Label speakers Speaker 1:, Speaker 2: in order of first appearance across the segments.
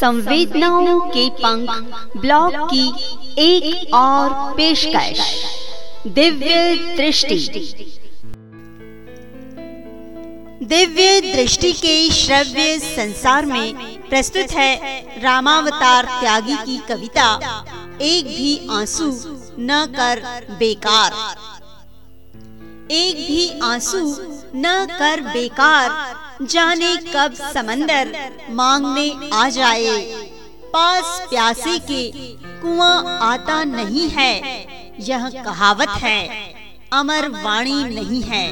Speaker 1: संवेदनाओं के पंख ब्लॉग की एक और पेशकश, दिव्य दृष्टि। दिव्य दृष्टि के श्रव्य संसार में प्रस्तुत है रामावतार त्यागी की कविता, एक भी आँसू न कर बेकार। एक भी आँसू न कर बेकार जाने कब समंदर मांगने आ जाए। पास प्यासे के कुआँ आता नहीं है, यह कहावत है, अमर वाणी नहीं है।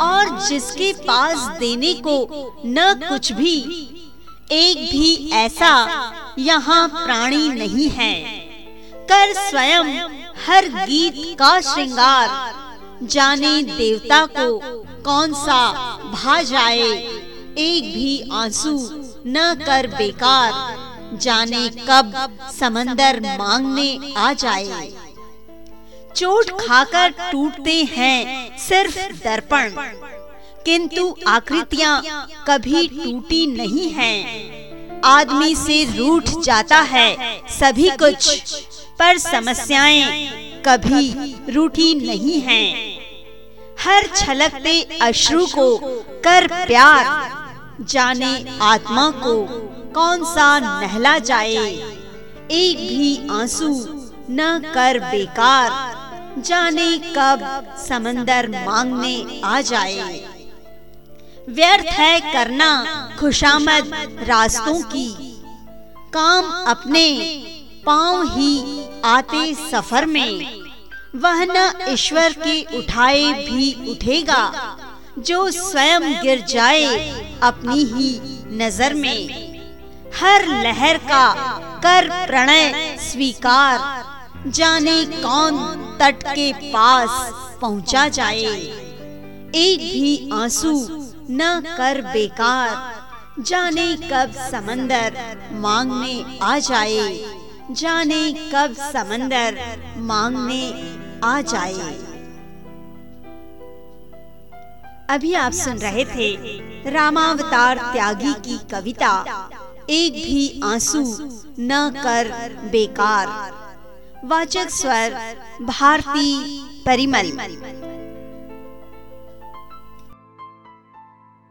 Speaker 1: और जिसके पास देने को न कुछ भी, एक भी ऐसा यहाँ प्राणी नहीं है। कर स्वयं हर गीत का श्रृंगार, जाने देवता को कौन सा भा जाए एक भी आँसू न कर बेकार जाने कब समंदर मांगने आ जाए चोट खाकर टूटते हैं सिर्फ़ दर्पण किंतु आकृतियाँ कभी टूटी नहीं हैं। आदमी से रूठ जाता है सभी कुछ, पर समस्याएँ कभी रूठी नहीं हैं। हर छलकते अश्रु को कर प्यार। जाने आत्मा को कौन सा नहला जाए। एक भी आँसू न कर बेकार। जाने कब समंदर मांगने आ जाए। व्यर्थ है करना खुशामद रास्तों की। काम अपने पाँव ही आते सफ़र में। वह न ईश्वर के उठाए भी उठेगा, जो स्वयं गिर जाए अपनी ही नज़र में। हर लहर का कर प्रणय स्वीकार, जाने कौन तट के पास पहुँचा जाए। एक भी आँसू न कर बेकार, जाने कब समंदर मांगने आ जाए। जाने कब समंदर मांगने आ जाए। अभी आप सुन रहे थे रामावतार त्यागी की कविता, एक भी आँसू न कर बेकार। वाचक स्वर, भारती परिमल।